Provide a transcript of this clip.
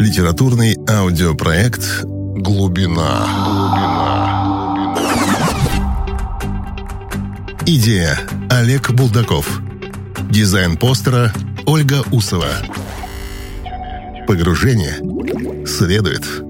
Литературный аудиопроект «Глубина». Идея Олег Булдаков. Дизайн постера Ольга Усова. Погружение следует.